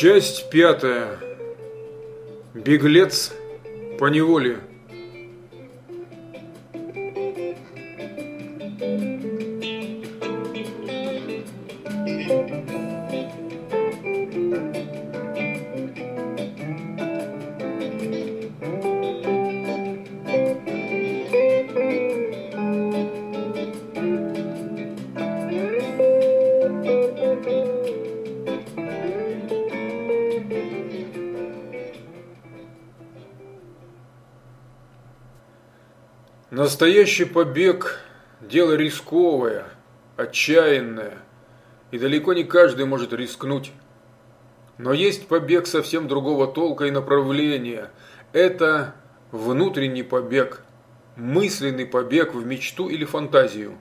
Часть пятая. Беглец по неволе. Настоящий побег – дело рисковое, отчаянное, и далеко не каждый может рискнуть. Но есть побег совсем другого толка и направления. Это внутренний побег, мысленный побег в мечту или фантазию.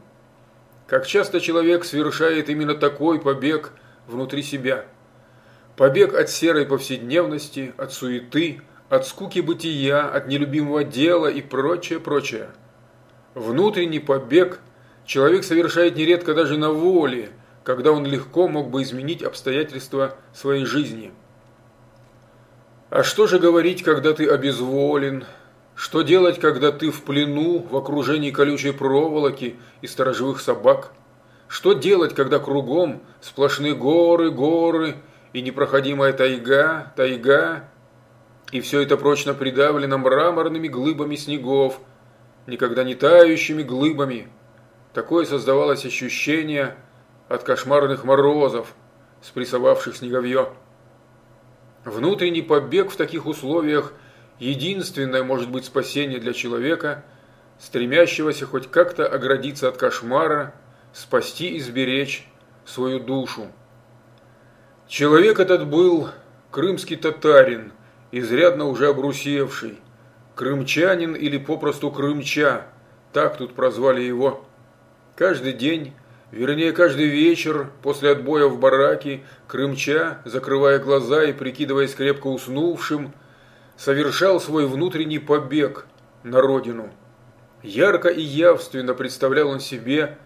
Как часто человек совершает именно такой побег внутри себя. Побег от серой повседневности, от суеты, от скуки бытия, от нелюбимого дела и прочее, прочее. Внутренний побег человек совершает нередко даже на воле, когда он легко мог бы изменить обстоятельства своей жизни. А что же говорить, когда ты обезволен? Что делать, когда ты в плену, в окружении колючей проволоки и сторожевых собак? Что делать, когда кругом сплошные горы, горы и непроходимая тайга, тайга, и все это прочно придавлено мраморными глыбами снегов, никогда не тающими глыбами. Такое создавалось ощущение от кошмарных морозов, спрессовавших снеговье. Внутренний побег в таких условиях – единственное может быть спасение для человека, стремящегося хоть как-то оградиться от кошмара, спасти и сберечь свою душу. Человек этот был крымский татарин, изрядно уже обрусевший, Крымчанин или попросту Крымча, так тут прозвали его. Каждый день, вернее каждый вечер после отбоя в бараке, Крымча, закрывая глаза и прикидываясь крепко уснувшим, совершал свой внутренний побег на родину. Ярко и явственно представлял он себе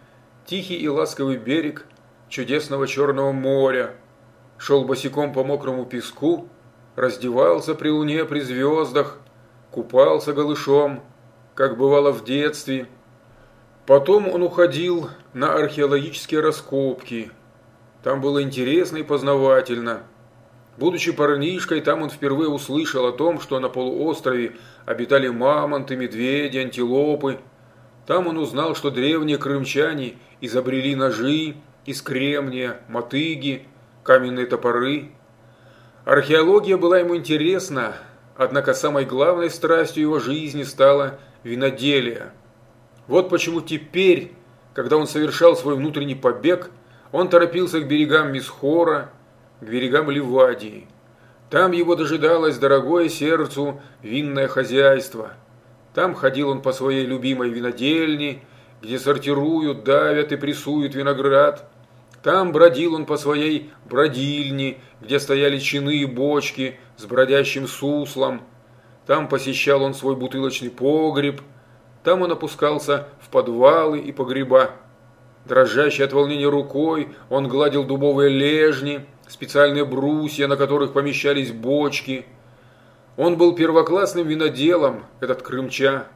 тихий и ласковый берег чудесного Черного моря, шел босиком по мокрому песку, раздевался при луне, при звездах, купался голышом, как бывало в детстве. Потом он уходил на археологические раскопки. Там было интересно и познавательно. Будучи парнишкой, там он впервые услышал о том, что на полуострове обитали мамонты, медведи, антилопы. Там он узнал, что древние крымчане изобрели ножи из кремния, мотыги, каменные топоры. Археология была ему интересна, Однако самой главной страстью его жизни стало виноделие. Вот почему теперь, когда он совершал свой внутренний побег, он торопился к берегам Мисхора, к берегам Ливадии. Там его дожидалось дорогое сердцу винное хозяйство. Там ходил он по своей любимой винодельне, где сортируют, давят и прессуют виноград. Там бродил он по своей бродильне, где стояли чины и бочки с бродящим суслом. Там посещал он свой бутылочный погреб. Там он опускался в подвалы и погреба. Дрожащей от волнения рукой он гладил дубовые лежни, специальные брусья, на которых помещались бочки. Он был первоклассным виноделом, этот крымча.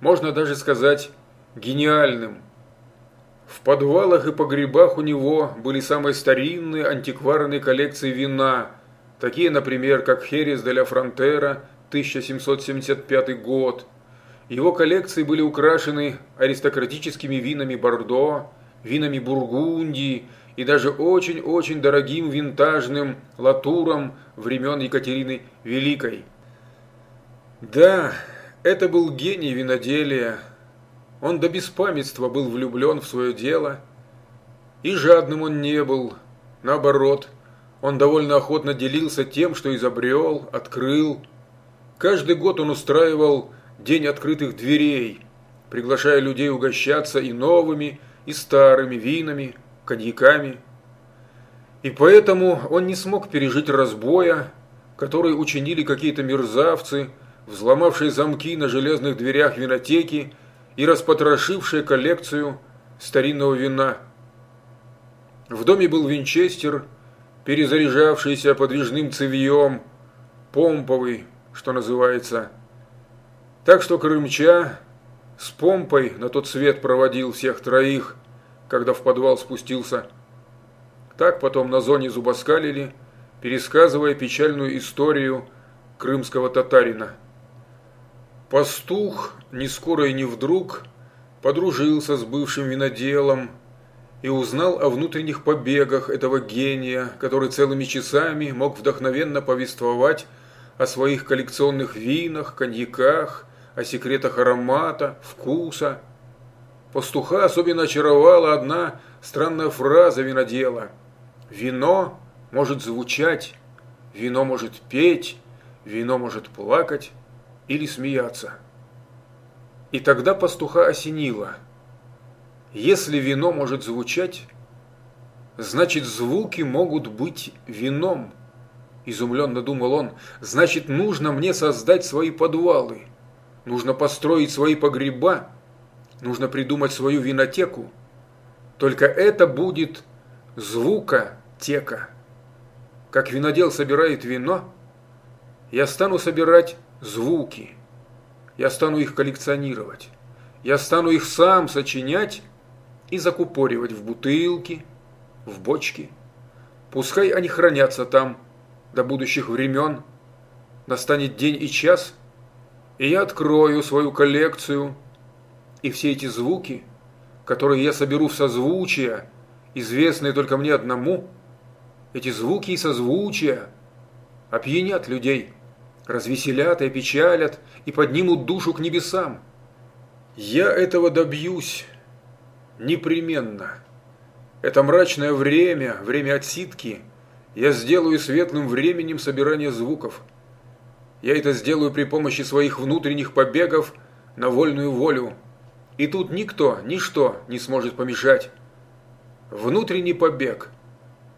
Можно даже сказать, гениальным. В подвалах и погребах у него были самые старинные антикварные коллекции вина, такие, например, как Херес де ля Фронтера, 1775 год. Его коллекции были украшены аристократическими винами Бордо, винами Бургундии и даже очень-очень дорогим винтажным латуром времен Екатерины Великой. Да, это был гений виноделия, он до беспамятства был влюблен в свое дело, и жадным он не был, наоборот, он довольно охотно делился тем, что изобрел, открыл. Каждый год он устраивал день открытых дверей, приглашая людей угощаться и новыми, и старыми винами, коньяками. И поэтому он не смог пережить разбоя, который учинили какие-то мерзавцы, взломавшие замки на железных дверях винотеки и распотрошившая коллекцию старинного вина. В доме был винчестер, перезаряжавшийся подвижным цевьем, помповый, что называется. Так что Крымча с помпой на тот свет проводил всех троих, когда в подвал спустился. Так потом на зоне зубоскалили, пересказывая печальную историю крымского татарина. Пастух, не скоро и не вдруг, подружился с бывшим виноделом и узнал о внутренних побегах этого гения, который целыми часами мог вдохновенно повествовать о своих коллекционных винах, коньяках, о секретах аромата, вкуса. Пастуха особенно очаровала одна странная фраза винодела. «Вино может звучать, вино может петь, вино может плакать или смеяться». И тогда пастуха осенило. Если вино может звучать, значит звуки могут быть вином. Изумленно думал он, значит нужно мне создать свои подвалы, нужно построить свои погреба, нужно придумать свою винотеку. Только это будет звукотека. Как винодел собирает вино, я стану собирать звуки. Я стану их коллекционировать. Я стану их сам сочинять и закупоривать в бутылки, в бочки. Пускай они хранятся там до будущих времен. Настанет день и час, и я открою свою коллекцию, и все эти звуки, которые я соберу в созвучия, известные только мне одному, эти звуки и созвучия опьянят людей – развеселят и опечалят, и поднимут душу к небесам. Я этого добьюсь непременно. Это мрачное время, время отсидки, я сделаю светлым временем собирания звуков. Я это сделаю при помощи своих внутренних побегов на вольную волю. И тут никто, ничто не сможет помешать. Внутренний побег.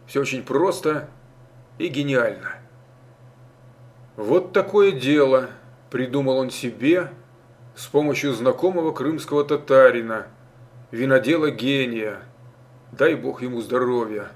Все очень просто и гениально. Вот такое дело, придумал он себе с помощью знакомого крымского татарина, винодела гения. Дай бог ему здоровья.